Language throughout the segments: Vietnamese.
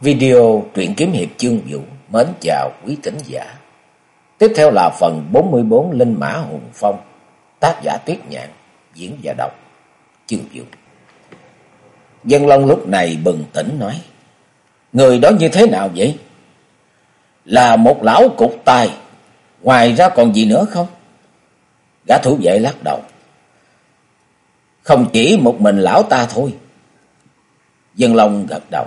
Video truyện kiếm hiệp chương vũ mến chào quý thính giả. Tiếp theo là phần 44 Linh Mã Hùng Phong, tác giả Tuyết Nhạn, diễn và đọc chương vũ. Dân Long lúc này bừng tỉnh nói, Người đó như thế nào vậy? Là một lão cục tài, ngoài ra còn gì nữa không? Gã thủ vệ lắc đầu. Không chỉ một mình lão ta thôi. Dân Long gật đầu.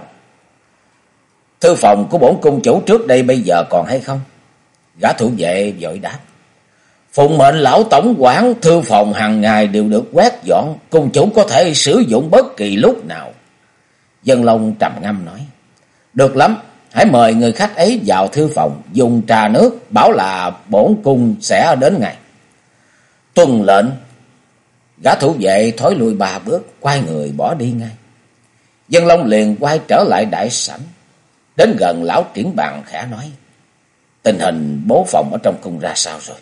Thư phòng của bổn cung chủ trước đây bây giờ còn hay không? Gã thủ vệ vội đáp. Phụng mệnh lão tổng quản thư phòng hàng ngày đều được quét dọn, cung chủ có thể sử dụng bất kỳ lúc nào. Dân Long trầm ngâm nói. Được lắm, hãy mời người khách ấy vào thư phòng, dùng trà nước, bảo là bổn cung sẽ đến ngày. tuần lệnh. Gã thủ vệ thối lui ba bước, quay người bỏ đi ngay. Dân Long liền quay trở lại đại sảnh. Đến gần lão triển bàn khẽ nói. Tình hình bố phòng ở trong cung ra sao rồi?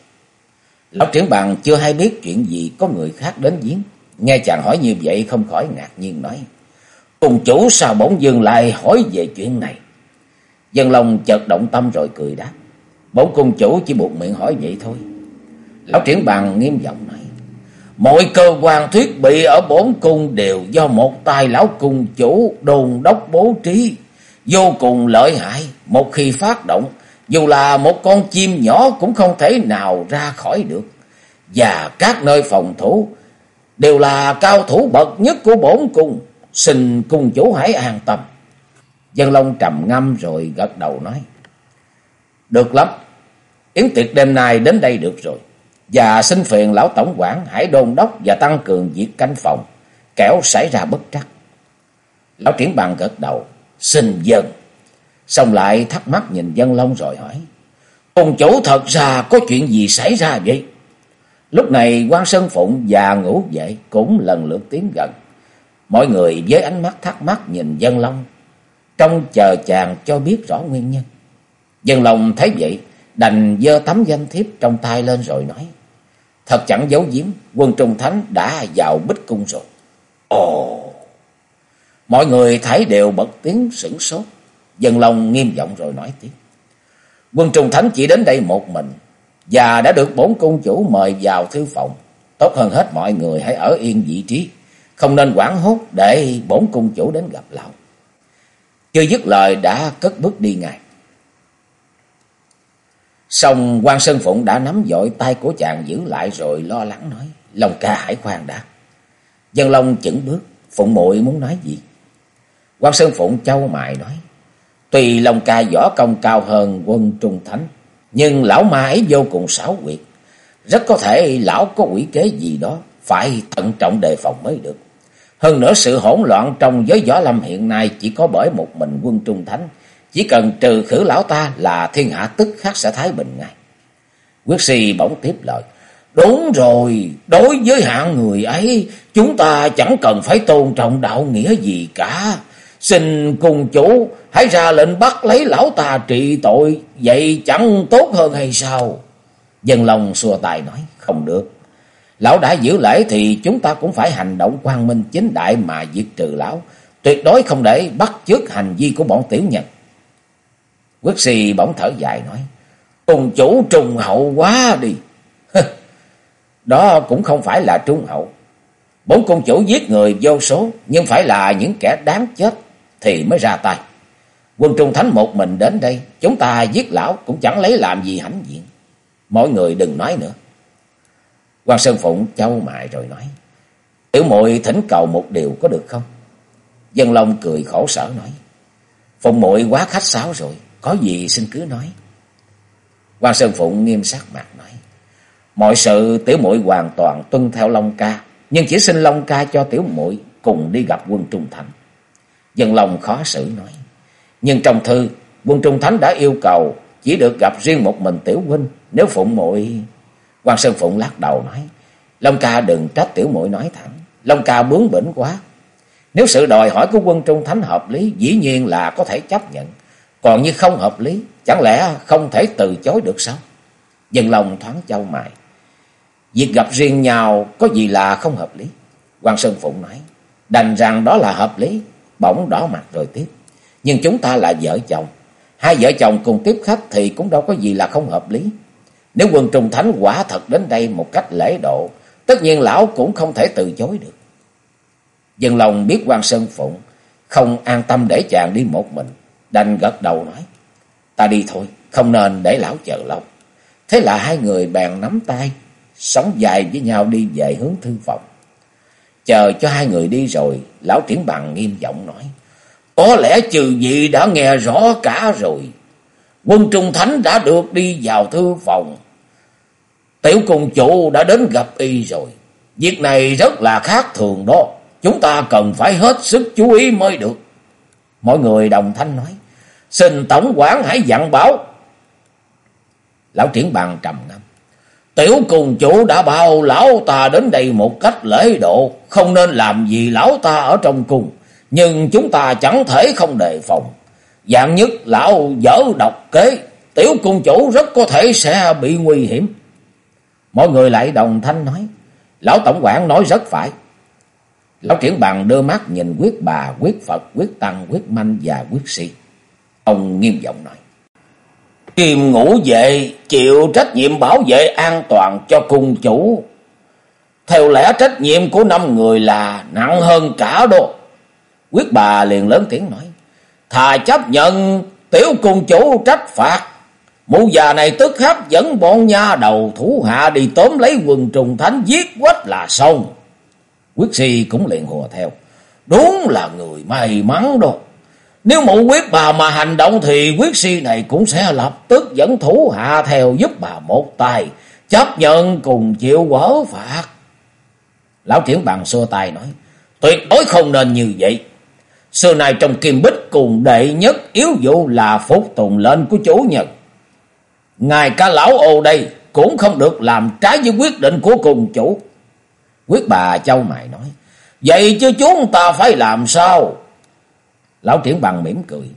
Lão triển bàn chưa hay biết chuyện gì có người khác đến giếng. Nghe chàng hỏi như vậy không khỏi ngạc nhiên nói. Cùng chủ sao bỗng dừng lại hỏi về chuyện này? Dân Long chợt động tâm rồi cười đáp. Bổn cung chủ chỉ buộc miệng hỏi vậy thôi. Lão triển bàn nghiêm giọng nói. Mọi cơ quan thiết bị ở bổn cung đều do một tay lão cung chủ đồn đốc bố trí vô cùng lợi hại. Một khi phát động, dù là một con chim nhỏ cũng không thể nào ra khỏi được. Và các nơi phòng thủ đều là cao thủ bậc nhất của bổn cung. Xin cung chủ hãy an tâm. Dân Long trầm ngâm rồi gật đầu nói. Được lắm, yến tiệc đêm nay đến đây được rồi. Và xin phiền lão tổng quản hãy đôn đốc và tăng cường việc canh phòng, kẻo xảy ra bất trắc. Lão triển bằng gật đầu, xin dân. Xong lại thắc mắc nhìn dân long rồi hỏi. Cùng chủ thật ra có chuyện gì xảy ra vậy? Lúc này quan Sơn Phụng và ngủ dậy cũng lần lượt tiến gần. Mọi người với ánh mắt thắc mắc nhìn dân long. Trong chờ chàng cho biết rõ nguyên nhân. Dân long thấy vậy đành dơ tấm danh thiếp trong tay lên rồi nói. Thật chẳng giấu giếm, quân Trung Thánh đã vào bích cung rồi. Ồ! Mọi người thấy đều bật tiếng sửng sốt. Dân Long nghiêm giọng rồi nói tiếp. Quân Trung Thánh chỉ đến đây một mình. Và đã được bốn cung chủ mời vào thư phòng. Tốt hơn hết mọi người hãy ở yên vị trí. Không nên quảng hốt để bốn cung chủ đến gặp lão. Chưa dứt lời đã cất bước đi ngay. Xong quan Sơn Phụng đã nắm dội tay của chàng giữ lại rồi lo lắng nói. Lòng ca, hãy khoan đã. Dân Long chững bước. Phụng muội muốn nói gì? Quan Sơn Phụng châu mại nói. Tuy Long ca võ công cao hơn quân Trung Thánh. Nhưng lão ma ấy vô cùng xảo quyệt. Rất có thể lão có quỷ kế gì đó. Phải thận trọng đề phòng mới được. Hơn nữa sự hỗn loạn trong giới võ lâm hiện nay chỉ có bởi một mình quân Trung Thánh chỉ cần trừ khử lão ta là thiên hạ tức khắc sẽ thái bình ngay. Quyết si bỗng tiếp lời. Đúng rồi, đối với hạng người ấy, chúng ta chẳng cần phải tôn trọng đạo nghĩa gì cả. Xin cùng chủ, hãy ra lệnh bắt lấy lão ta trị tội, vậy chẳng tốt hơn hay sao? Dân lòng xua tài nói, không được. Lão đã giữ lễ thì chúng ta cũng phải hành động quang minh chính đại mà diệt trừ lão. Tuyệt đối không để bắt chước hành vi của bọn tiểu nhân. Quốc si bỗng thở dài nói. Cùng chủ trùng hậu quá đi. Đó cũng không phải là trung hậu. Bốn cung chủ giết người vô số. Nhưng phải là những kẻ đáng chết. Thì mới ra tay. Quân trung thánh một mình đến đây. Chúng ta giết lão cũng chẳng lấy làm gì hãnh diện. Mọi người đừng nói nữa. quan Sơn Phụng châu mại rồi nói. Tiểu muội thỉnh cầu một điều có được không? Dân Long cười khổ sở nói. Phụng muội quá khách sáo rồi. Có gì xin cứ nói. Quan Sơn Phụng nghiêm sắc mặt nói. Mọi sự tiểu muội hoàn toàn tuân theo Long Ca. Nhưng chỉ xin Long Ca cho tiểu muội cùng đi gặp quân Trung Thành. Dân lòng khó xử nói. Nhưng trong thư, quân Trung Thánh đã yêu cầu chỉ được gặp riêng một mình tiểu huynh. Nếu phụng muội quan Sơn Phụng lắc đầu nói. Long ca đừng trách tiểu muội nói thẳng. Long ca bướng bỉnh quá. Nếu sự đòi hỏi của quân Trung Thánh hợp lý, dĩ nhiên là có thể chấp nhận. Còn như không hợp lý, chẳng lẽ không thể từ chối được sao? Dân lòng thoáng châu mài. Việc gặp riêng nhau có gì là không hợp lý? quan Sơn Phụng nói, đành rằng đó là hợp lý, bỗng đỏ mặt rồi tiếp. Nhưng chúng ta là vợ chồng. Hai vợ chồng cùng tiếp khách thì cũng đâu có gì là không hợp lý. Nếu quân trùng thánh quả thật đến đây một cách lễ độ, tất nhiên lão cũng không thể từ chối được. Dân lòng biết quan Sơn Phụng, không an tâm để chàng đi một mình, đành gật đầu nói, ta đi thôi, không nên để lão chờ lâu. Thế là hai người bèn nắm tay, sống dài với nhau đi về hướng thư phòng. Chờ cho hai người đi rồi, lão triển bằng nghiêm giọng nói, có lẽ trừ vị đã nghe rõ cả rồi. Quân Trung Thánh đã được đi vào thư phòng. Tiểu cùng chủ đã đến gặp y rồi. Việc này rất là khác thường đó. Chúng ta cần phải hết sức chú ý mới được. Mọi người đồng thanh nói. Xin Tổng quản hãy dặn bảo. Lão triển bằng trầm ngâm. Tiểu cùng chủ đã bảo lão ta đến đây một cách lễ độ. Không nên làm gì lão ta ở trong cung. Nhưng chúng ta chẳng thể không đề phòng. Dạng nhất lão dở độc kế. Tiểu cung chủ rất có thể sẽ bị nguy hiểm. Mọi người lại đồng thanh nói. Lão Tổng quản nói rất phải. Lão triển bằng đưa mắt nhìn quyết bà, quyết Phật, quyết Tăng, quyết Manh và quyết sĩ, Ông nghiêm giọng nói. Kim ngũ vệ chịu trách nhiệm bảo vệ an toàn cho cung chủ. Theo lẽ trách nhiệm của năm người là nặng hơn cả đô. Quyết bà liền lớn tiếng nói. Thà chấp nhận, tiểu cung chủ trách phạt. Mụ già này tức khắc dẫn bọn nha đầu thủ hạ đi tóm lấy quần trùng thánh giết quách là xong. Quyết si cũng liền hùa theo. Đúng là người may mắn đâu. Nếu mụ quyết bà mà hành động thì quyết si này cũng sẽ lập tức dẫn thủ hạ theo giúp bà một tay. Chấp nhận cùng chịu quở phạt. Lão triển bằng xua tay nói. Tuyệt đối không nên như vậy. Xưa này trong kim bích cùng đệ nhất yếu vụ là phục tùng lệnh của chủ nhật Ngài ca lão ô đây cũng không được làm trái với quyết định của cùng chủ. Quyết bà châu mày nói. Vậy chứ chúng ta phải làm sao? Lão triển bằng mỉm cười.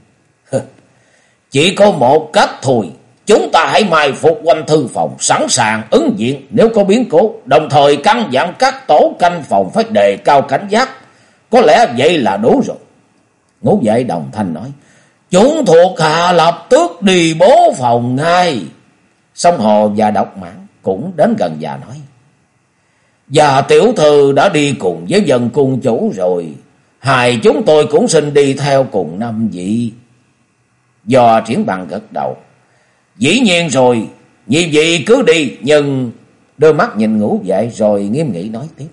Chỉ có một cách thôi. Chúng ta hãy mai phục quanh thư phòng, sẵn sàng ứng diện nếu có biến cố. Đồng thời căn dặn các tổ canh phòng phải đề cao cảnh giác. Có lẽ vậy là đủ rồi. Ngũ vệ đồng thanh nói. Chúng thuộc hạ lập tức đi bố phòng ngay. Sông Hồ và Độc Mãn cũng đến gần và nói. Và tiểu thư đã đi cùng với dân cung chủ rồi. Hai chúng tôi cũng xin đi theo cùng năm vị. Do triển bằng gật đầu. Dĩ nhiên rồi, nhị vị cứ đi, nhưng đôi mắt nhìn ngủ dậy rồi nghiêm nghị nói tiếp.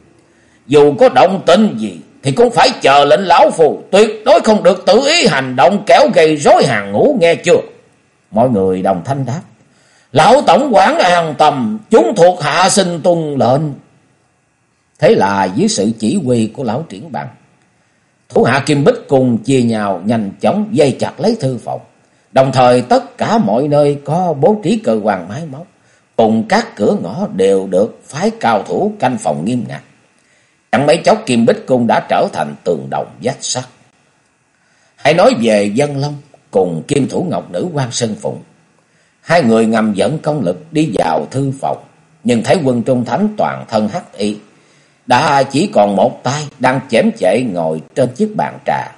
Dù có động tĩnh gì, thì cũng phải chờ lệnh lão phù, tuyệt đối không được tự ý hành động kéo gây rối hàng ngũ nghe chưa? Mọi người đồng thanh đáp. Lão tổng quản an tâm, chúng thuộc hạ sinh tuân lệnh. Thế là dưới sự chỉ huy của lão triển bằng, thủ hạ Kim Bích cùng chia nhau nhanh chóng dây chặt lấy thư phòng. Đồng thời tất cả mọi nơi có bố trí cơ quan máy móc, cùng các cửa ngõ đều được phái cao thủ canh phòng nghiêm ngặt. Chẳng mấy chốc Kim Bích Cung đã trở thành tường đồng dách sắt. Hãy nói về Dân Long cùng Kim Thủ Ngọc Nữ quan Sơn Phụng. Hai người ngầm dẫn công lực đi vào thư phòng, nhưng thấy quân trung thánh toàn thân hắc y. Đã chỉ còn một tay đang chém chệ ngồi trên chiếc bàn trà.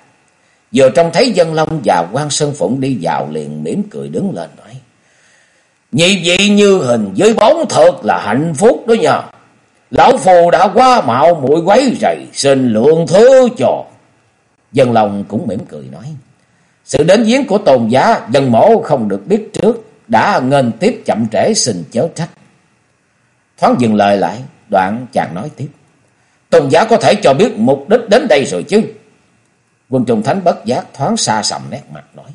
Vừa trông thấy Dân Long và quan Sơn Phụng đi vào liền mỉm cười đứng lên nói. Nhị vị như hình với bóng thật là hạnh phúc đó nhờ Lão phù đã quá mạo muội quấy rầy, xin lượng thứ cho. Dân long cũng mỉm cười nói. Sự đến viếng của tôn giá, dân mổ không được biết trước, đã ngân tiếp chậm trễ xin chớ trách. Thoáng dừng lời lại, đoạn chàng nói tiếp. Tôn giá có thể cho biết mục đích đến đây rồi chứ. Quân trùng thánh bất giác thoáng xa sầm nét mặt nói.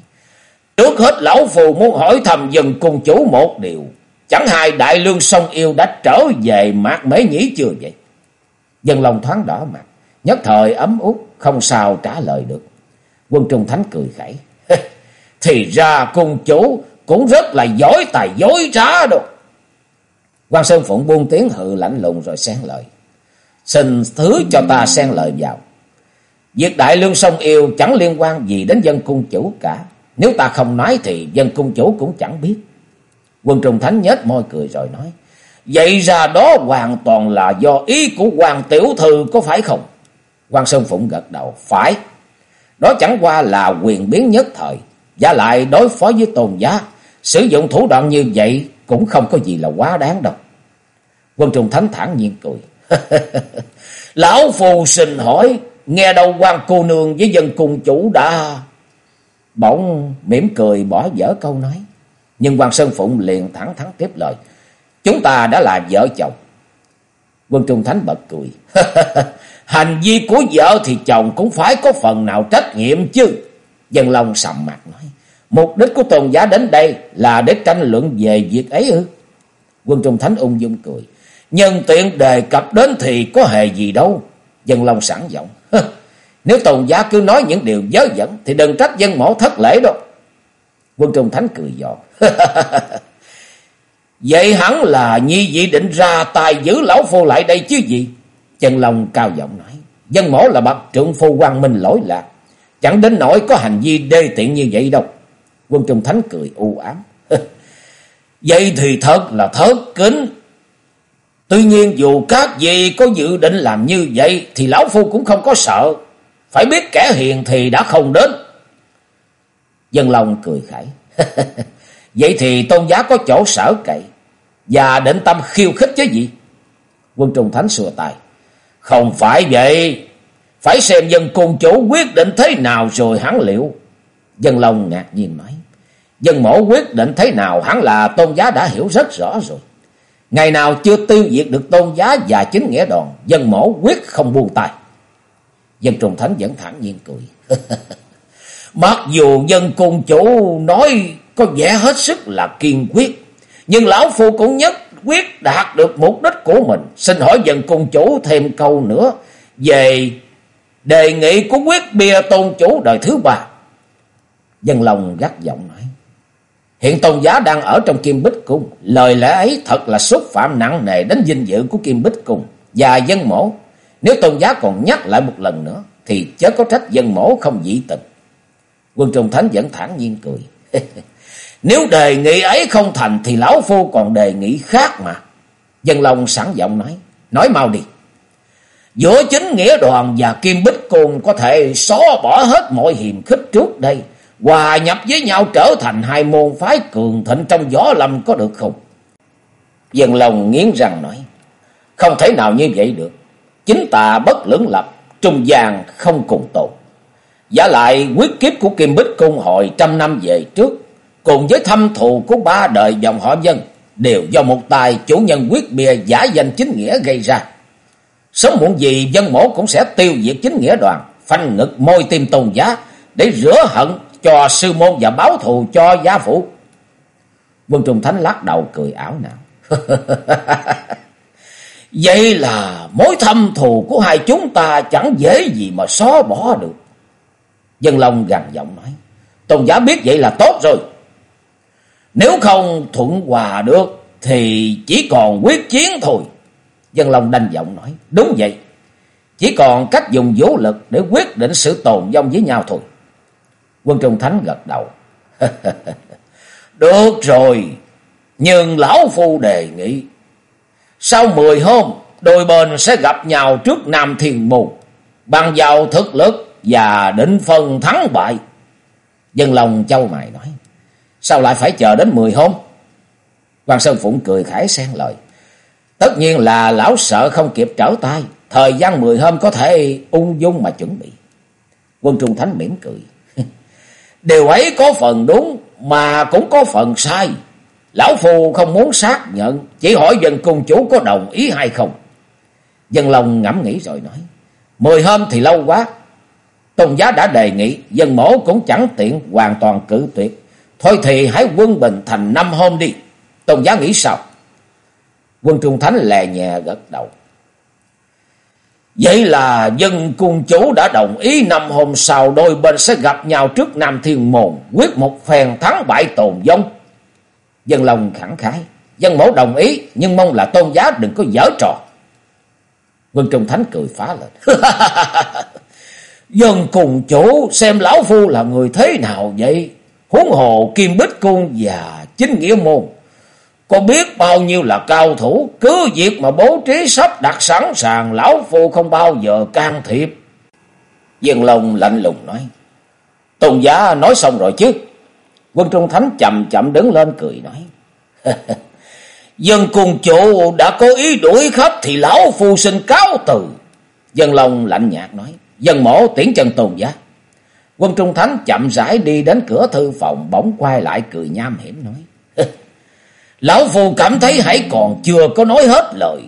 Trước hết lão phù muốn hỏi thầm dần cùng chủ một điều. Chẳng hai đại lương sông yêu đã trở về mạc mế nhĩ chưa vậy? Dân lòng thoáng đỏ mặt, nhất thời ấm út, không sao trả lời được. Quân Trung Thánh cười khẩy. Thì ra cung chủ cũng rất là giỏi tài dối trá đâu. quan Sơn Phụng buông tiếng hự lạnh lùng rồi sáng lời. Xin thứ cho ta xen lời vào. Việc đại lương sông yêu chẳng liên quan gì đến dân cung chủ cả. Nếu ta không nói thì dân cung chủ cũng chẳng biết. Quân Trung Thánh nhếch môi cười rồi nói. Vậy ra đó hoàn toàn là do ý của Hoàng Tiểu Thư, có phải không? Quan Sơn Phụng gật đầu. Phải. Đó chẳng qua là quyền biến nhất thời. Và lại đối phó với tôn giá. Sử dụng thủ đoạn như vậy cũng không có gì là quá đáng đâu. Quân Trung Thánh thản nhiên cười. Lão phù xin hỏi. Nghe đâu quan cô nương với dân cùng chủ đã... Bỗng mỉm cười bỏ dở câu nói. Nhưng quan Sơn Phụng liền thẳng thắn tiếp lời. Chúng ta đã là vợ chồng. Quân Trung Thánh bật cười. Hành vi của vợ thì chồng cũng phải có phần nào trách nhiệm chứ. Dân Long sầm mặt nói. Mục đích của tôn giá đến đây là để tranh luận về việc ấy ư. Quân Trung Thánh ung dung cười. Nhân tiện đề cập đến thì có hề gì đâu. Dân Long sẵn giọng. Nếu tôn giá cứ nói những điều dớ dẫn, thì đừng trách dân mổ thất lễ đâu. Quân Trung Thánh cười giọt. Vậy hẳn là nhi dị định ra tài giữ lão phu lại đây chứ gì? Chân Long cao giọng nói. Dân mổ là bậc trượng phu quang minh lỗi lạc. Chẳng đến nỗi có hành vi đê tiện như vậy đâu. Quân Trung Thánh cười u ám. vậy thì thật là thớt kính. Tuy nhiên, dù các vị có dự định làm như vậy, thì lão phu cũng không có sợ. Phải biết kẻ hiền thì đã không đến. Dân Long cười khẩy. Vậy thì tôn giá có chỗ sở cậy. Và định tâm khiêu khích chứ gì? Quân Trung Thánh sửa tài. Không phải vậy. Phải xem dân cung chủ quyết định thế nào rồi hắn liệu. Dân Long ngạc nhiên nói. Dân mổ quyết định thế nào, hắn là tôn giá đã hiểu rất rõ rồi. Ngày nào chưa tiêu diệt được tôn giá và chính nghĩa đoàn. Dân mổ quyết không buông tay. Dân trùng Thánh vẫn thẳng nhiên cười. Mặc dù dân cung chủ nói có vẻ hết sức là kiên quyết. Nhưng lão phu cũng nhất quyết đạt được mục đích của mình. Xin hỏi dân cung chủ thêm câu nữa về đề nghị của quyết bia tôn chủ đời thứ ba. Dân lòng gắt giọng nói. Hiện tôn giá đang ở trong kim bích cung. Lời lẽ ấy thật là xúc phạm nặng nề đến dinh dự của kim bích cung và dân mổ. Nếu tôn giá còn nhắc lại một lần nữa, thì chớ có trách dân mổ không dĩ tình. Quân Trung Thánh vẫn thản nhiên cười. Nếu đề nghị ấy không thành thì lão phu còn đề nghị khác mà. Dân Long sẵn giọng nói. Nói mau đi. Giữa chính nghĩa đoàn và Kim Bích cung có thể xóa bỏ hết mọi hiềm khích trước đây. Hòa nhập với nhau trở thành hai môn phái cường thịnh trong gió lâm có được không? Dân lòng nghiến răng nói. Không thể nào như vậy được. Chính tà bất lưỡng lập, trung gian không cùng tồn. Giả lại quyết kiếp của Kim Bích Cung hồi trăm năm về trước cùng với thâm thù của ba đời dòng họ dân đều do một tài chủ nhân quyết bìa giả danh chính nghĩa gây ra. Sớm muộn gì dân mổ cũng sẽ tiêu diệt chính nghĩa đoàn, phanh ngực môi tim tôn giá để rửa hận cho sư môn và báo thù cho gia phụ. Quân Trung Thánh lắc đầu cười ảo não. Vậy là mối thâm thù của hai chúng ta chẳng dễ gì mà xóa bỏ được. Dân Long gằn giọng nói. Tôn giả biết vậy là tốt rồi. Nếu không thuận hòa được thì chỉ còn quyết chiến thôi. Dân Long đanh giọng nói. Đúng vậy. Chỉ còn cách dùng vũ lực để quyết định sự tồn vong với nhau thôi. Quân Trung Thánh gật đầu. Được rồi. Nhưng Lão Phu đề nghị. Sau mười hôm, đôi bên sẽ gặp nhau trước Nam Thiên Mù. Bằng vào thực lực và định phần thắng bại. Dân lòng châu mày nói. Sao lại phải chờ đến mười hôm? Hoàng Sơn Phụng cười khải xen lời. Tất nhiên là lão sợ không kịp trở tay. Thời gian mười hôm có thể ung dung mà chuẩn bị. Quân Trung Thánh mỉm cười. Điều ấy có phần đúng mà cũng có phần sai. Lão phu không muốn xác nhận. Chỉ hỏi dân cung chủ có đồng ý hay không. Dân lòng ngẫm nghĩ rồi nói. Mười hôm thì lâu quá. Tôn giá đã đề nghị. Dân mổ cũng chẳng tiện hoàn toàn cử tuyệt. Thôi thì hãy quân bình thành năm hôm đi. Tôn giá nghĩ sao? Quân Trung Thánh lè nhẹ gật đầu. Vậy là dân cung chủ đã đồng ý năm hôm sau đôi bên sẽ gặp nhau trước Nam Thiên Môn, quyết một phen thắng bại tồn vong. Dân lòng khẳng khái, dân mẫu đồng ý, nhưng mong là tôn giá đừng có dở trò. Quân Trung Thánh cười phá lên. dân cùng chủ xem lão phu là người thế nào vậy? Huống hồ Kim Bích Cung và chính nghĩa môn. Có biết bao nhiêu là cao thủ, cứ việc mà bố trí sắp đặt sẵn sàng, lão phu không bao giờ can thiệp. Dương Long lạnh lùng nói, Tôn giá nói xong rồi chứ. Quân Trung Thánh chậm chậm đứng lên cười nói. Dân cùng chủ đã có ý đuổi khách thì lão phu xin cáo từ. Dân Long lạnh nhạt nói. Dân mổ tiễn chân tôn giá. Quân Trung Thánh chậm rãi đi đến cửa thư phòng bỗng quay lại cười nham hiểm nói. Lão Phu cảm thấy hãy còn chưa có nói hết lời.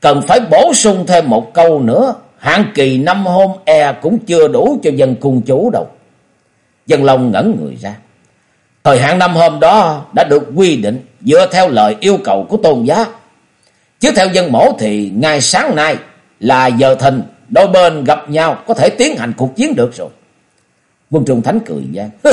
Cần phải bổ sung thêm một câu nữa. Hạn kỳ năm hôm e cũng chưa đủ cho dân cung chủ đâu. Dân Long ngẩn người ra. Thời hạn năm hôm đó đã được quy định dựa theo lời yêu cầu của tôn giá. Chứ theo dân mổ thì ngày sáng nay là giờ thình đôi bên gặp nhau có thể tiến hành cuộc chiến được rồi. Quân Trung Thánh cười gian.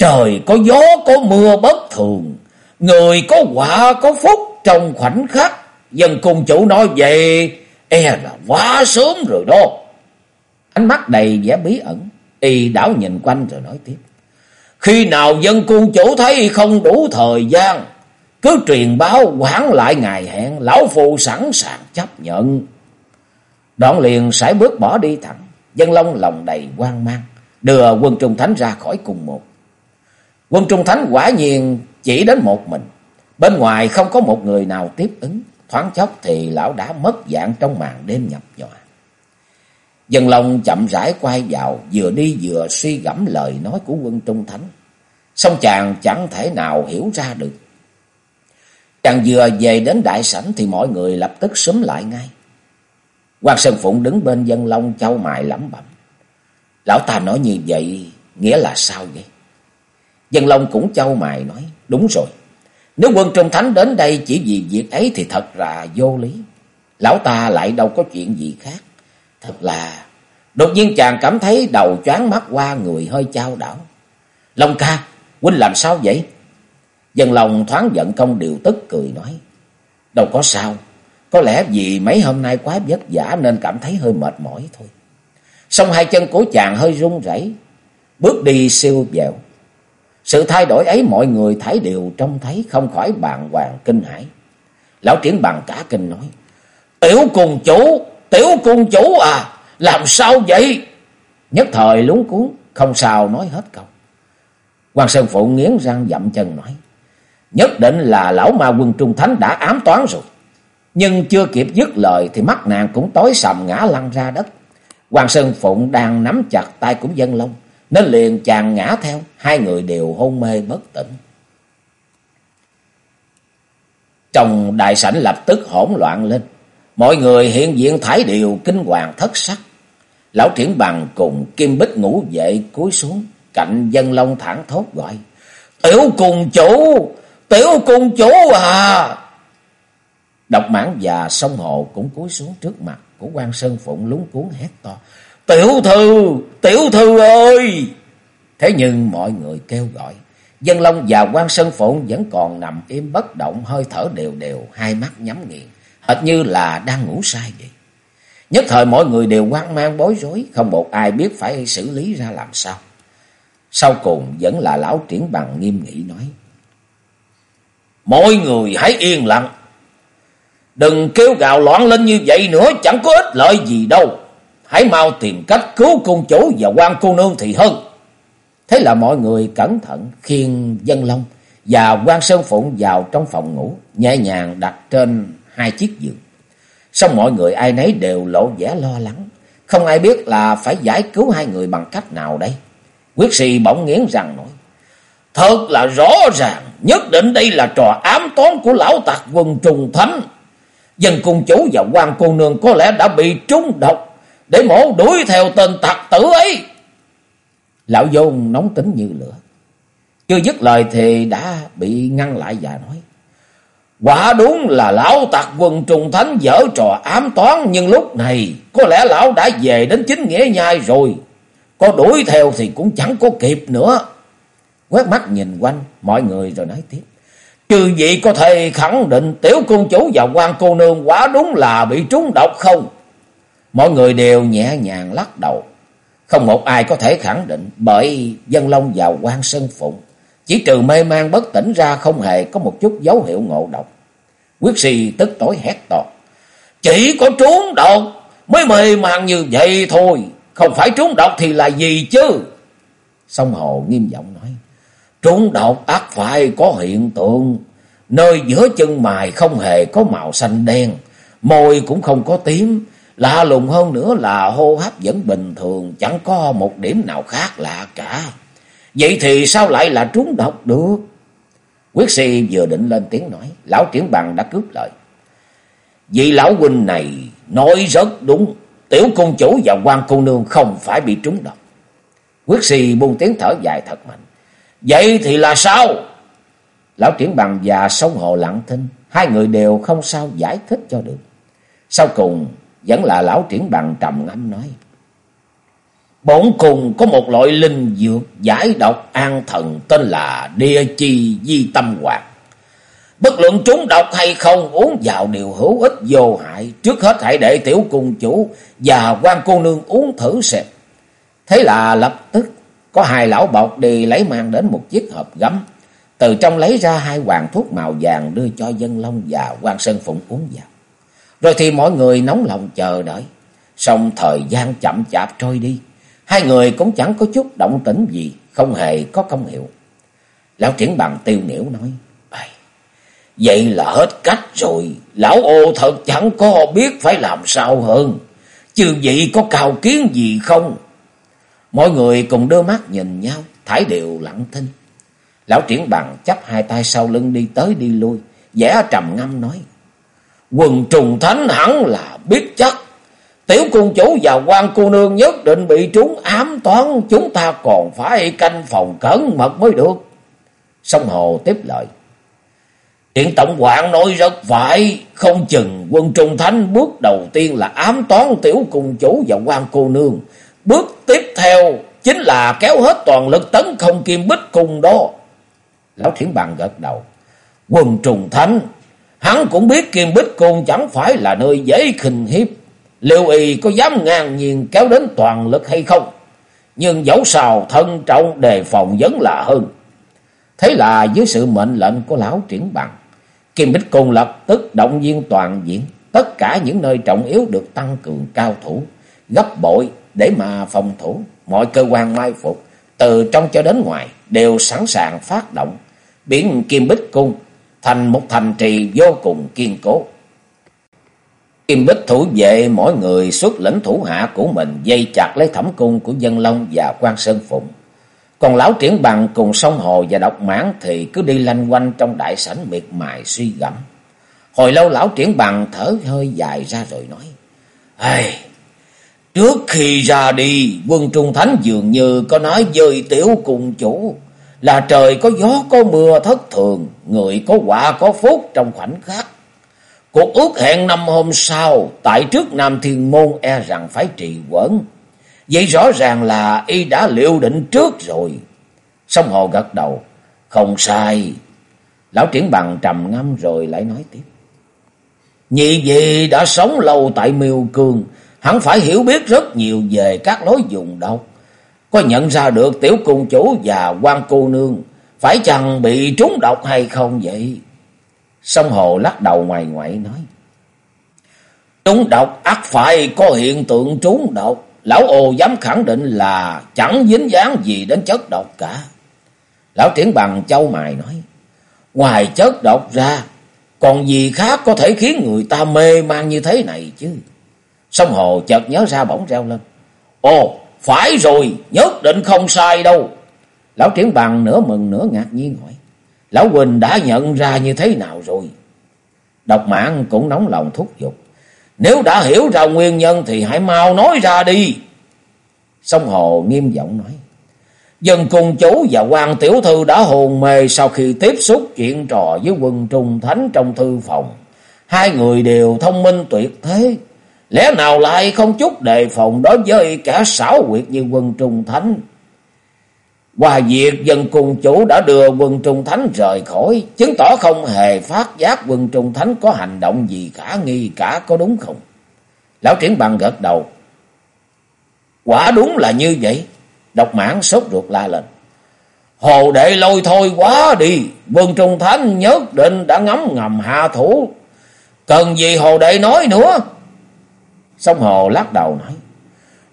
Trời có gió có mưa bất thường, người có quả có phúc trong khoảnh khắc. Dân cung chủ nói vậy, e là quá sớm rồi đó. Ánh mắt đầy vẻ bí ẩn, y đảo nhìn quanh rồi nói tiếp. Khi nào dân cung chủ thấy không đủ thời gian, cứ truyền báo quản lại ngày hẹn, lão phụ sẵn sàng chấp nhận. Đoạn liền sải bước bỏ đi thẳng, dân long lòng đầy quan mang, đưa quân trung thánh ra khỏi cùng một. Quân trung thánh quả nhiên chỉ đến một mình, bên ngoài không có một người nào tiếp ứng, thoáng chốc thì lão đã mất dạng trong màn đêm nhập nhòa. Dân Long chậm rãi quay vào, vừa đi vừa suy gẫm lời nói của quân Trung Thánh. Xong chàng chẳng thể nào hiểu ra được. Chàng vừa về đến đại sảnh thì mọi người lập tức xúm lại ngay. Quan Sơn Phụng đứng bên Dân Long châu mài lẩm bẩm. Lão ta nói như vậy, nghĩa là sao vậy? Dân Long cũng châu mài nói, đúng rồi. Nếu quân Trung Thánh đến đây chỉ vì việc ấy thì thật là vô lý. Lão ta lại đâu có chuyện gì khác. Thật là... Đột nhiên chàng cảm thấy đầu choáng mắt qua người hơi chao đảo. Long ca, huynh làm sao vậy? Dân lòng thoáng giận công điều tức cười nói. Đâu có sao. Có lẽ vì mấy hôm nay quá vất vả nên cảm thấy hơi mệt mỏi thôi. Xong hai chân của chàng hơi run rẩy, bước đi siêu dẻo sự thay đổi ấy mọi người thấy đều trông thấy không khỏi bàng hoàng kinh hãi. Lão triển bằng cả kinh nói. Tiểu cùng chủ, tiểu cung chủ à, làm sao vậy? Nhất thời lúng cuốn, không sao nói hết câu. Quan Sơn Phụ nghiến răng dậm chân nói. Nhất định là lão ma quân Trung Thánh đã ám toán rồi. Nhưng chưa kịp dứt lời thì mắt nàng cũng tối sầm ngã lăn ra đất. Hoàng Sơn Phụng đang nắm chặt tay của dân long, nên liền chàng ngã theo, hai người đều hôn mê bất tỉnh. Trong đại sảnh lập tức hỗn loạn lên, mọi người hiện diện thái đều kinh hoàng thất sắc. Lão triển bằng cùng kim bích ngủ dậy cúi xuống, cạnh dân long thẳng thốt gọi. Tiểu cùng chủ, tiểu cùng chủ à! Độc mãn và sông hồ cũng cúi xuống trước mặt của quan Sơn Phụng lúng cuốn hét to. Tiểu thư, tiểu thư ơi! Thế nhưng mọi người kêu gọi. Dân Long và quan Sơn Phụng vẫn còn nằm im bất động, hơi thở đều đều, hai mắt nhắm nghiền. Hệt như là đang ngủ say vậy. Nhất thời mọi người đều hoang mang bối rối, không một ai biết phải xử lý ra làm sao. Sau cùng vẫn là lão triển bằng nghiêm nghị nói. Mọi người hãy yên lặng, Đừng kêu gào loạn lên như vậy nữa chẳng có ích lợi gì đâu. Hãy mau tìm cách cứu cung chủ và quan cô nương thì hơn. Thế là mọi người cẩn thận khiêng dân long và quan sơn phụng vào trong phòng ngủ, nhẹ nhàng đặt trên hai chiếc giường. Xong mọi người ai nấy đều lộ vẻ lo lắng, không ai biết là phải giải cứu hai người bằng cách nào đây. Quyết sĩ bỗng nghiến rằng nói, thật là rõ ràng, nhất định đây là trò ám toán của lão tặc quân trùng thánh. Dân cung chủ và quan cô nương có lẽ đã bị trúng độc để mổ đuổi theo tên tặc tử ấy. Lão dôn nóng tính như lửa. Chưa dứt lời thì đã bị ngăn lại và nói. Quả đúng là lão tặc quân trùng thánh dở trò ám toán, nhưng lúc này có lẽ lão đã về đến chính nghĩa nhai rồi. Có đuổi theo thì cũng chẳng có kịp nữa. Quét mắt nhìn quanh, mọi người rồi nói tiếp. Trừ vị có thể khẳng định tiểu cung chủ và quan cô nương quá đúng là bị trúng độc không? Mọi người đều nhẹ nhàng lắc đầu. Không một ai có thể khẳng định bởi dân long vào quan sơn phụng. Chỉ trừ mê man bất tỉnh ra không hề có một chút dấu hiệu ngộ độc. Quyết si tức tối hét to. Chỉ có trốn độc mới mê man như vậy thôi. Không phải trốn độc thì là gì chứ? Sông Hồ nghiêm giọng nói. trốn độc ác phải có hiện tượng. Nơi giữa chân mài không hề có màu xanh đen. Môi cũng không có tím. Lạ lùng hơn nữa là hô hấp vẫn bình thường. Chẳng có một điểm nào khác lạ cả. Vậy thì sao lại là trúng độc được? Quyết si vừa định lên tiếng nói. Lão triển bằng đã cướp lời. Vị lão huynh này nói rất đúng. Tiểu cung chủ và quan cô nương không phải bị trúng độc. Quyết si buông tiếng thở dài thật mạnh. Vậy thì là sao? Lão triển bằng và sông hồ lặng thinh. Hai người đều không sao giải thích cho được. Sau cùng vẫn là lão triển bằng trầm ngâm nói. Bổn cùng có một loại linh dược giải độc an thần tên là Địa Chi Di Tâm Hoạt. Bất luận chúng độc hay không, uống vào đều hữu ích vô hại. Trước hết hãy để tiểu cung chủ và quan cô nương uống thử xem. Thế là lập tức, có hai lão bọc đi lấy mang đến một chiếc hộp gấm. Từ trong lấy ra hai hoàng thuốc màu vàng đưa cho dân long và quan sơn phụng uống vào. Rồi thì mọi người nóng lòng chờ đợi. Xong thời gian chậm chạp trôi đi. Hai người cũng chẳng có chút động tĩnh gì. Không hề có công hiệu. Lão triển bằng tiêu niễu nói. Vậy là hết cách rồi. Lão ô thật chẳng có biết phải làm sao hơn. Chứ vậy có cao kiến gì không? Mọi người cùng đưa mắt nhìn nhau. Thải đều lặng thinh. Lão triển bằng chấp hai tay sau lưng đi tới đi lui. vẻ trầm ngâm nói. Quần trùng thánh hẳn là biết chắc. Tiểu cung chủ và quan cô nương nhất định bị trúng ám toán. Chúng ta còn phải canh phòng cẩn mật mới được. Sông Hồ tiếp lời. Điện tổng quản nói rất phải, không chừng quân trung thánh bước đầu tiên là ám toán tiểu cung chủ và quan cô nương. Bước tiếp theo chính là kéo hết toàn lực tấn công kim bích cùng đó. Lão Thiển Bằng gật đầu. Quân trùng thánh, hắn cũng biết kim bích cung chẳng phải là nơi dễ khinh hiếp. Liệu y có dám ngang nhiên kéo đến toàn lực hay không? Nhưng dẫu sao thân trọng đề phòng vẫn là hơn. Thế là dưới sự mệnh lệnh của lão triển bằng, Kim Bích Cung lập tức động viên toàn diện, tất cả những nơi trọng yếu được tăng cường cao thủ, gấp bội để mà phòng thủ, mọi cơ quan mai phục, từ trong cho đến ngoài, đều sẵn sàng phát động, biến Kim Bích Cung thành một thành trì vô cùng kiên cố. Kim Bích thủ vệ mỗi người xuất lĩnh thủ hạ của mình dây chặt lấy thẩm cung của dân long và quan sơn phụng. Còn lão triển bằng cùng sông hồ và độc mãn thì cứ đi lanh quanh trong đại sảnh miệt mài suy gẫm. Hồi lâu lão triển bằng thở hơi dài ra rồi nói. Ê, trước khi ra đi, quân trung thánh dường như có nói dơi tiểu cùng chủ là trời có gió có mưa thất thường, người có quả có phúc trong khoảnh khắc. Cuộc ước hẹn năm hôm sau, tại trước Nam Thiên Môn e rằng phải trì quẩn. Vậy rõ ràng là y đã liệu định trước rồi. Sông Hồ gật đầu. Không sai. Lão triển bằng trầm ngâm rồi lại nói tiếp. Nhị vị đã sống lâu tại miêu cương. hẳn phải hiểu biết rất nhiều về các lối dùng độc. Có nhận ra được tiểu cung chủ và quan cô nương. Phải chăng bị trúng độc hay không vậy? Sông Hồ lắc đầu ngoài ngoại nói. Trúng độc ắt phải có hiện tượng trúng độc. Lão ô dám khẳng định là chẳng dính dáng gì đến chất độc cả. Lão triển bằng châu mài nói. Ngoài chất độc ra, còn gì khác có thể khiến người ta mê man như thế này chứ. Sông Hồ chợt nhớ ra bỗng reo lên. Ồ, phải rồi, nhất định không sai đâu. Lão triển bằng nửa mừng nửa ngạc nhiên hỏi. Lão Quỳnh đã nhận ra như thế nào rồi? Độc mạng cũng nóng lòng thúc giục. Nếu đã hiểu ra nguyên nhân thì hãy mau nói ra đi. Sông Hồ nghiêm giọng nói. Dân cùng chủ và quan tiểu thư đã hồn mê sau khi tiếp xúc chuyện trò với quân trung thánh trong thư phòng. Hai người đều thông minh tuyệt thế. Lẽ nào lại không chút đề phòng đối với cả xảo quyệt như quân trung thánh. Qua việc dân cùng chủ đã đưa quân trung thánh rời khỏi, chứng tỏ không hề phát giác quân trung thánh có hành động gì khả nghi cả có đúng không? Lão triển bằng gật đầu. Quả đúng là như vậy. Độc mãn sốt ruột la lên. Hồ đệ lôi thôi quá đi. Quân trung thánh nhất định đã ngấm ngầm hạ thủ. Cần gì hồ đệ nói nữa? Sông hồ lắc đầu nói.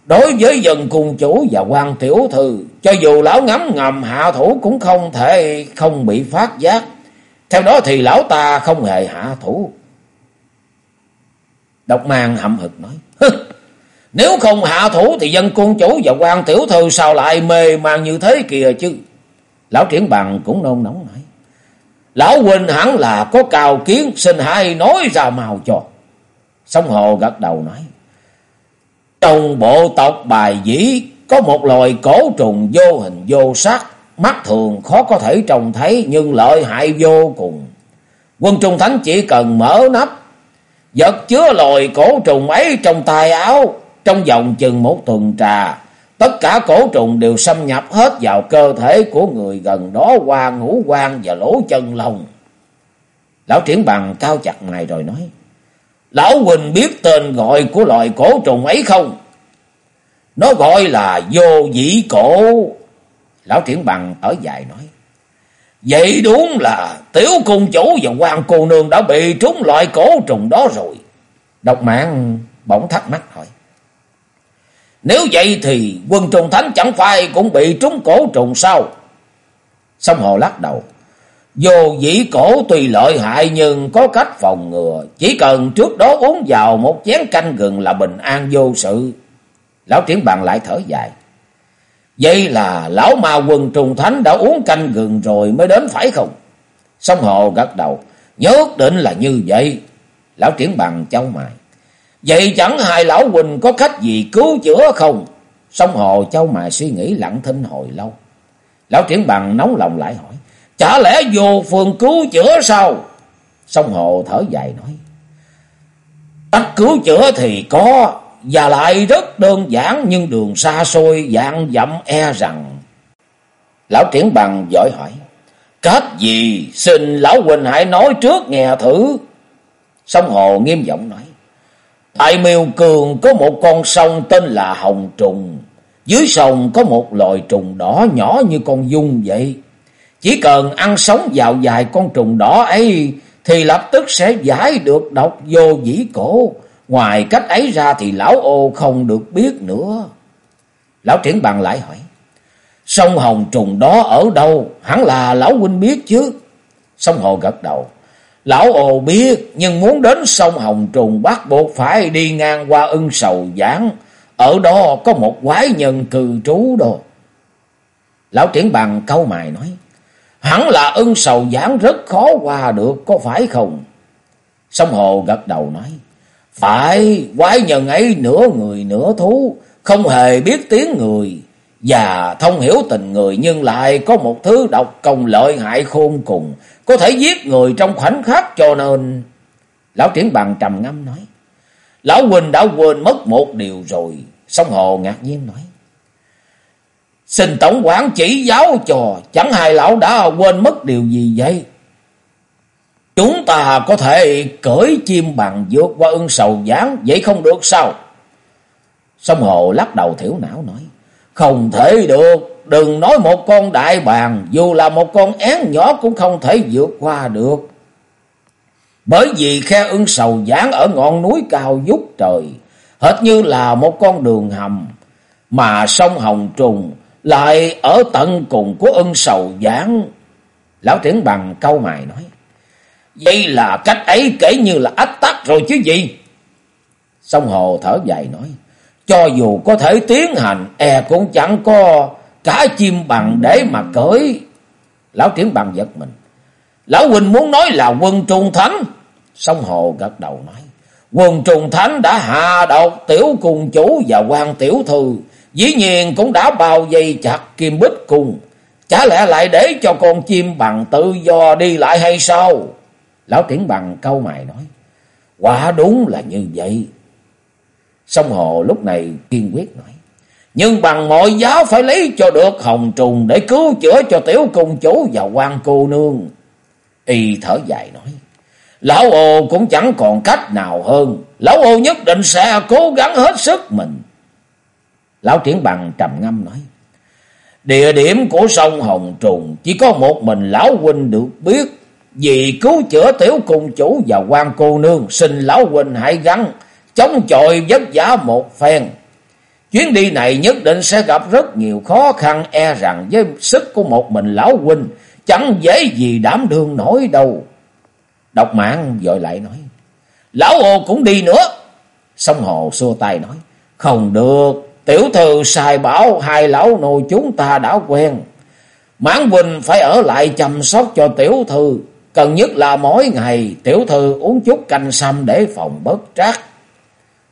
Đối với dân cung chủ và quan tiểu thư, cho dù lão ngắm ngầm hạ thủ cũng không thể không bị phát giác. Theo đó thì lão ta không hề hạ thủ. Độc mang hậm hực nói. Nếu không hạ thủ thì dân cung chủ và quan tiểu thư sao lại mê man như thế kìa chứ. Lão triển bằng cũng nôn nóng nói. Lão huynh hẳn là có cao kiến xin hãy nói ra màu cho. Sông Hồ gật đầu nói. Trong bộ tộc bài dĩ có một loài cổ trùng vô hình vô sắc. Mắt thường khó có thể trông thấy nhưng lợi hại vô cùng. Quân Trung Thánh chỉ cần mở nắp. Vật chứa loài cổ trùng ấy trong tay áo. Trong vòng chừng một tuần trà. Tất cả cổ trùng đều xâm nhập hết vào cơ thể của người gần đó qua ngũ quan và lỗ chân lông. Lão triển bằng cao chặt mày rồi nói. Lão Quỳnh biết tên gọi của loài cổ trùng ấy không? Nó gọi là vô dĩ cổ. Lão triển bằng ở dài nói. Vậy đúng là tiểu cung chủ và quan cô nương đã bị trúng loại cổ trùng đó rồi. Độc mạng bỗng thắc mắc hỏi. Nếu vậy thì quân trùng thánh chẳng phải cũng bị trúng cổ trùng sao? Sông hồ lắc đầu. Vô dĩ cổ tùy lợi hại nhưng có cách phòng ngừa. Chỉ cần trước đó uống vào một chén canh gừng là bình an vô sự. Lão triển bằng lại thở dài. Vậy là lão ma quân trùng thánh đã uống canh gừng rồi mới đến phải không? Sông hồ gật đầu. Nhất định là như vậy. Lão triển bằng châu mài. Vậy chẳng hai lão huynh có cách gì cứu chữa không? Sông hồ châu mài suy nghĩ lặng thinh hồi lâu. Lão triển bằng nóng lòng lại hỏi. Chả lẽ vô phương cứu chữa sao? Sông hồ thở dài nói. Cách cứu chữa thì có. Và lại rất đơn giản, nhưng đường xa xôi, dạng dặm e rằng. Lão triển bằng giỏi hỏi. Cách gì? Xin lão Quỳnh hãy nói trước nghe thử. Sông hồ nghiêm giọng nói. Tại miêu cường có một con sông tên là Hồng Trùng. Dưới sông có một loài trùng đỏ nhỏ như con dung vậy. Chỉ cần ăn sống vào vài con trùng đỏ ấy thì lập tức sẽ giải được độc vô dĩ cổ. Ngoài cách ấy ra thì lão ô không được biết nữa. Lão triển bằng lại hỏi. Sông Hồng trùng đó ở đâu? Hẳn là lão huynh biết chứ. Sông Hồ gật đầu. Lão ồ biết, nhưng muốn đến sông Hồng Trùng bắt buộc phải đi ngang qua ưng sầu giảng. Ở đó có một quái nhân cư trú đồ. Lão triển bằng câu mài nói. Hẳn là ưng sầu giảng rất khó qua được, có phải không? Sông Hồ gật đầu nói. Phải, quái nhân ấy nửa người nửa thú, không hề biết tiếng người. Và thông hiểu tình người nhưng lại có một thứ độc công lợi hại khôn cùng, có thể giết người trong khoảnh khắc cho nên... Lão triển bằng trầm ngâm nói. Lão Quỳnh đã quên mất một điều rồi. Sông Hồ ngạc nhiên nói. Xin tổng quản chỉ giáo trò chẳng hài lão đã quên mất điều gì vậy? Chúng ta có thể cởi chim bằng vượt qua ưng sầu gián, vậy không được sao? Sông Hồ lắc đầu thiểu não nói. Không thể được, đừng nói một con đại bàng, dù là một con én nhỏ cũng không thể vượt qua được. Bởi vì khe ưng sầu gián ở ngọn núi cao vút trời, hệt như là một con đường hầm, mà sông Hồng Trùng lại ở tận cùng của ân sầu giảng. Lão triển bằng câu mài nói, Vậy là cách ấy kể như là ách tắc rồi chứ gì? Sông Hồ thở dài nói, cho dù có thể tiến hành, e cũng chẳng có cả chim bằng để mà cởi. Lão triển bằng giật mình. Lão Huynh muốn nói là quân trung thánh. Sông Hồ gật đầu nói. Quân trung thánh đã hạ độc tiểu cùng chủ và quan tiểu thư. Dĩ nhiên cũng đã bao dây chặt kim bích cùng. Chả lẽ lại để cho con chim bằng tự do đi lại hay sao? Lão triển bằng câu mày nói. Quả đúng là như vậy. Sông Hồ lúc này kiên quyết nói. Nhưng bằng mọi giá phải lấy cho được hồng trùng để cứu chữa cho tiểu cung chủ và quan cô nương. Y thở dài nói. Lão ô cũng chẳng còn cách nào hơn. Lão ô nhất định sẽ cố gắng hết sức mình. Lão triển bằng trầm ngâm nói. Địa điểm của sông Hồng Trùng chỉ có một mình Lão Huynh được biết. Vì cứu chữa tiểu cung chủ và quan cô nương, xin Lão Huynh hãy gắn chống chọi vất vả một phen. Chuyến đi này nhất định sẽ gặp rất nhiều khó khăn e rằng với sức của một mình lão huynh chẳng dễ gì đảm đương nổi đâu. Độc mạng dội lại nói. Lão hồ cũng đi nữa. Sông hồ xua tay nói. Không được. Tiểu thư xài bảo hai lão nô chúng ta đã quen. Mãn huynh phải ở lại chăm sóc cho tiểu thư. Cần nhất là mỗi ngày, tiểu thư uống chút canh sâm để phòng bớt trác.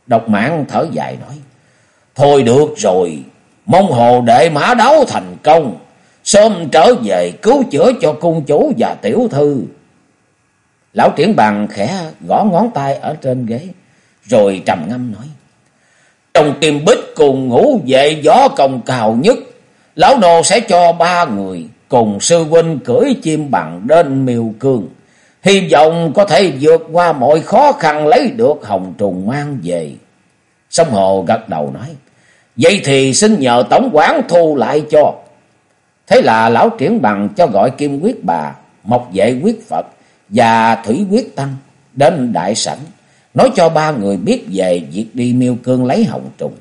Độc mạng thở dài nói. Thôi được rồi. Mong hồ đệ mã đấu thành công. Sớm trở về cứu chữa cho cung chủ và tiểu thư. Lão triển bằng khẽ gõ ngón tay ở trên ghế. Rồi trầm ngâm nói. Trong kim bích cùng ngủ vệ gió công cao nhất. Lão nô sẽ cho ba người cùng sư huynh cưỡi chim bằng đến miêu cương. Hy vọng có thể vượt qua mọi khó khăn lấy được hồng trùng mang về. Sông Hồ gật đầu nói. Vậy thì xin nhờ tổng quán thu lại cho. Thế là lão triển bằng cho gọi kim quyết bà, mộc vệ quyết Phật và thủy quyết tăng đến đại sảnh. Nói cho ba người biết về việc đi miêu cương lấy hồng trùng.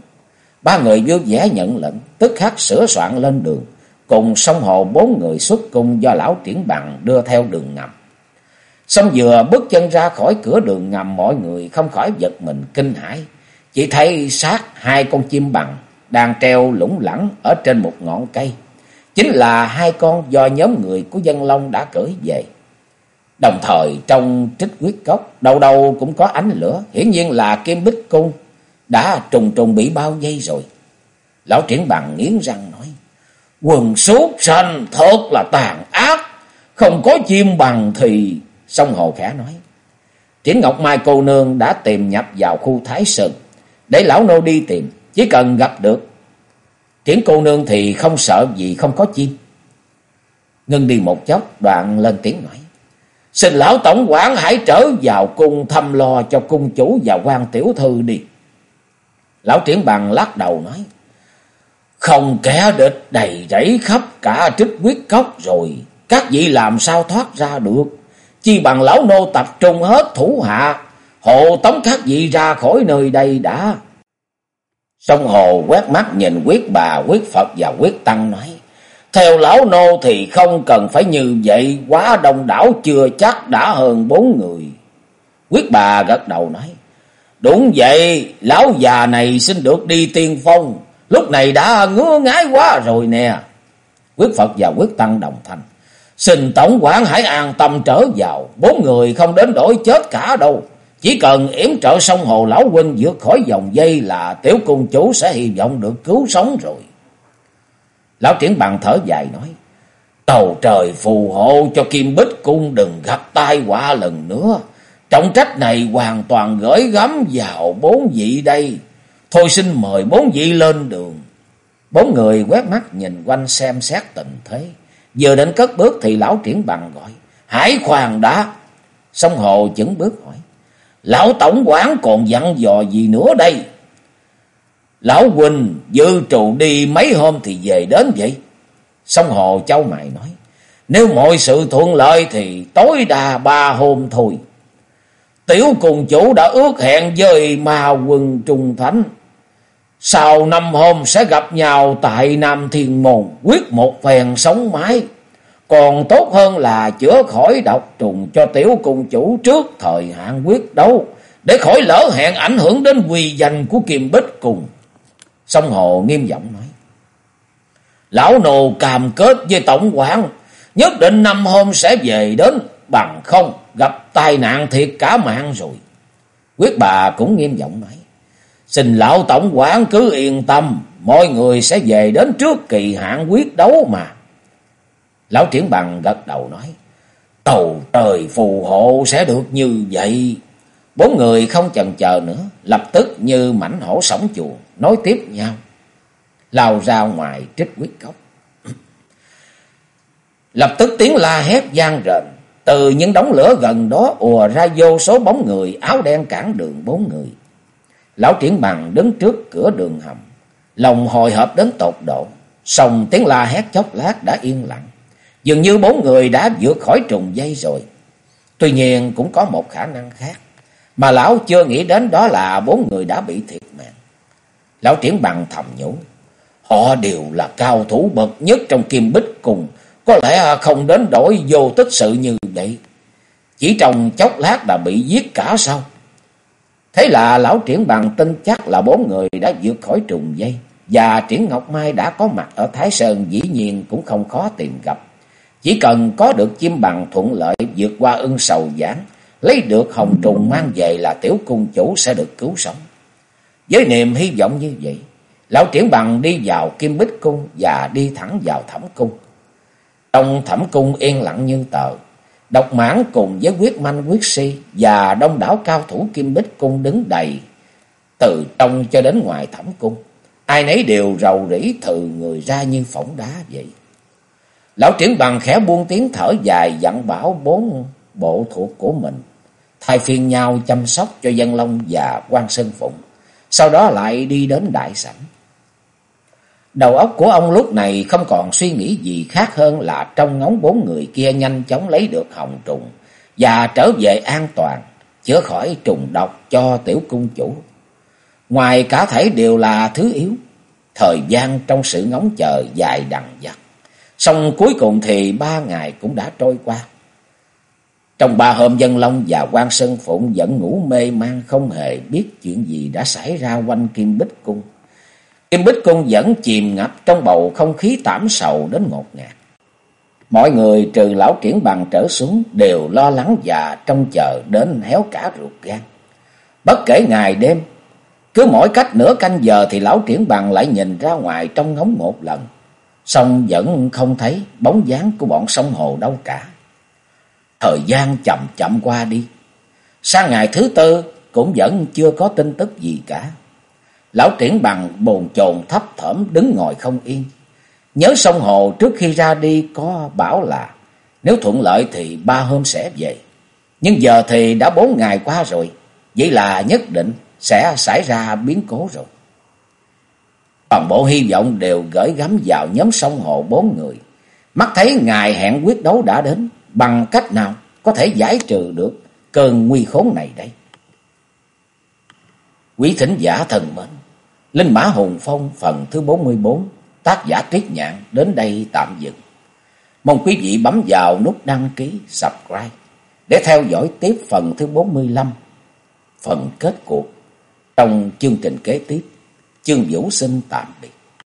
Ba người vui vẻ nhận lệnh, tức khắc sửa soạn lên đường. Cùng sông hồ bốn người xuất cung do lão triển bằng đưa theo đường ngầm. Xong vừa bước chân ra khỏi cửa đường ngầm mọi người không khỏi giật mình kinh hãi. Chỉ thấy sát hai con chim bằng đang treo lủng lẳng ở trên một ngọn cây. Chính là hai con do nhóm người của dân Long đã cưỡi về. Đồng thời trong trích quyết cốc, đâu đâu cũng có ánh lửa, hiển nhiên là kim bích cung đã trùng trùng bị bao dây rồi. Lão triển bằng nghiến răng nói, quần súc sanh thật là tàn ác, không có chim bằng thì... Sông Hồ khẽ nói, Triển Ngọc Mai cô nương đã tìm nhập vào khu Thái Sơn, để lão nô đi tìm, chỉ cần gặp được. Triển cô nương thì không sợ gì không có chim. Ngưng đi một chốc, đoạn lên tiếng nói. Xin lão tổng quản hãy trở vào cung thăm lo cho cung chủ và quan tiểu thư đi. Lão triển bằng lắc đầu nói. Không kẻ địch đầy rẫy khắp cả trích quyết cốc rồi. Các vị làm sao thoát ra được. Chi bằng lão nô tập trung hết thủ hạ. Hộ tống các vị ra khỏi nơi đây đã. Sông Hồ quét mắt nhìn quyết bà, quyết Phật và quyết Tăng nói. Theo lão nô thì không cần phải như vậy, quá đông đảo chưa chắc đã hơn bốn người. Quyết bà gật đầu nói. Đúng vậy, lão già này xin được đi tiên phong, lúc này đã ngứa ngái quá rồi nè. Quyết Phật và quyết Tăng đồng thanh. Xin tổng quản hãy an tâm trở vào, bốn người không đến đổi chết cả đâu. Chỉ cần yểm trợ sông hồ lão huynh vượt khỏi dòng dây là tiểu cung chủ sẽ hy vọng được cứu sống rồi. Lão triển bằng thở dài nói. Tàu trời phù hộ cho Kim Bích Cung đừng gặp tai họa lần nữa. Trọng trách này hoàn toàn gửi gắm vào bốn vị đây. Thôi xin mời bốn vị lên đường. Bốn người quét mắt nhìn quanh xem xét tình thế. Vừa đến cất bước thì lão triển bằng gọi. Hải khoan đã. Sông hồ chững bước hỏi. Lão tổng quản còn dặn dò gì nữa đây? Lão Quỳnh dư trụ đi mấy hôm thì về đến vậy. Sông Hồ Châu mày nói. Nếu mọi sự thuận lợi thì tối đa ba hôm thôi. Tiểu cùng chủ đã ước hẹn với ma quân trung thánh. Sau năm hôm sẽ gặp nhau tại Nam Thiên Môn, quyết một phèn sống mái. Còn tốt hơn là chữa khỏi độc trùng cho tiểu cung chủ trước thời hạn quyết đấu. Để khỏi lỡ hẹn ảnh hưởng đến quy danh của Kim Bích cùng. Sông Hồ nghiêm giọng nói. Lão nô cam kết với tổng quản. Nhất định năm hôm sẽ về đến. Bằng không gặp tai nạn thiệt cả mạng rồi. Quyết bà cũng nghiêm giọng nói. Xin lão tổng quản cứ yên tâm. Mọi người sẽ về đến trước kỳ hạn quyết đấu mà. Lão triển bằng gật đầu nói. Tàu trời phù hộ sẽ được như vậy. Bốn người không chần chờ nữa, lập tức như mảnh hổ sống chuồng, nói tiếp nhau. Lao ra ngoài trích quyết cốc. lập tức tiếng la hét gian rền, từ những đống lửa gần đó ùa ra vô số bóng người áo đen cản đường bốn người. Lão triển bằng đứng trước cửa đường hầm, lòng hồi hộp đến tột độ, xong tiếng la hét chốc lát đã yên lặng. Dường như bốn người đã vượt khỏi trùng dây rồi. Tuy nhiên cũng có một khả năng khác. Mà lão chưa nghĩ đến đó là bốn người đã bị thiệt. Lão triển bằng thầm nhủ. Họ đều là cao thủ bậc nhất trong kim bích cùng. Có lẽ không đến đổi vô tích sự như vậy. Chỉ trong chốc lát đã bị giết cả sao? Thế là lão triển bằng tin chắc là bốn người đã vượt khỏi trùng dây. Và triển Ngọc Mai đã có mặt ở Thái Sơn dĩ nhiên cũng không khó tìm gặp. Chỉ cần có được chim bằng thuận lợi vượt qua ưng sầu giảng, lấy được hồng trùng mang về là tiểu cung chủ sẽ được cứu sống. Với niềm hy vọng như vậy, lão triển bằng đi vào kim bích cung và đi thẳng vào thẩm cung. Trong thẩm cung yên lặng như tờ, độc mãn cùng với quyết manh quyết si và đông đảo cao thủ kim bích cung đứng đầy, từ trong cho đến ngoài thẩm cung. Ai nấy đều rầu rĩ thừ người ra như phỏng đá vậy. Lão triển bằng khẽ buông tiếng thở dài dặn bảo bốn bộ thuộc của mình. Thay phiên nhau chăm sóc cho dân long và quan sơn phụng. Sau đó lại đi đến đại sảnh. Đầu óc của ông lúc này không còn suy nghĩ gì khác hơn là trong ngóng bốn người kia nhanh chóng lấy được hồng trùng và trở về an toàn, chữa khỏi trùng độc cho tiểu cung chủ. Ngoài cả thể đều là thứ yếu, thời gian trong sự ngóng chờ dài đằng dặc. Xong cuối cùng thì ba ngày cũng đã trôi qua. Trong ba hôm dân long và quan sơn phụng vẫn ngủ mê man không hề biết chuyện gì đã xảy ra quanh Kim Bích Cung. Kim Bích Cung vẫn chìm ngập trong bầu không khí tảm sầu đến ngột ngạt. Mọi người trừ lão triển bằng trở xuống đều lo lắng và trông chờ đến héo cả ruột gan. Bất kể ngày đêm, cứ mỗi cách nửa canh giờ thì lão triển bằng lại nhìn ra ngoài trong ngóng một lần. Xong vẫn không thấy bóng dáng của bọn sông hồ đâu cả. Thời gian chậm chậm qua đi. Sang ngày thứ tư cũng vẫn chưa có tin tức gì cả. Lão triển bằng bồn chồn thấp thởm đứng ngồi không yên. Nhớ sông hồ trước khi ra đi có bảo là nếu thuận lợi thì ba hôm sẽ về. Nhưng giờ thì đã bốn ngày qua rồi. Vậy là nhất định sẽ xảy ra biến cố rồi. Toàn bộ hy vọng đều gửi gắm vào nhóm sông hồ bốn người. Mắt thấy ngài hẹn quyết đấu đã đến, bằng cách nào có thể giải trừ được cơn nguy khốn này đây? Quý thính giả thần mến, Linh Mã Hùng Phong phần thứ 44, tác giả tuyết Nhạn đến đây tạm dừng. Mong quý vị bấm vào nút đăng ký, subscribe để theo dõi tiếp phần thứ 45, phần kết cuộc trong chương trình kế tiếp. Chương Vũ xin tạm biệt.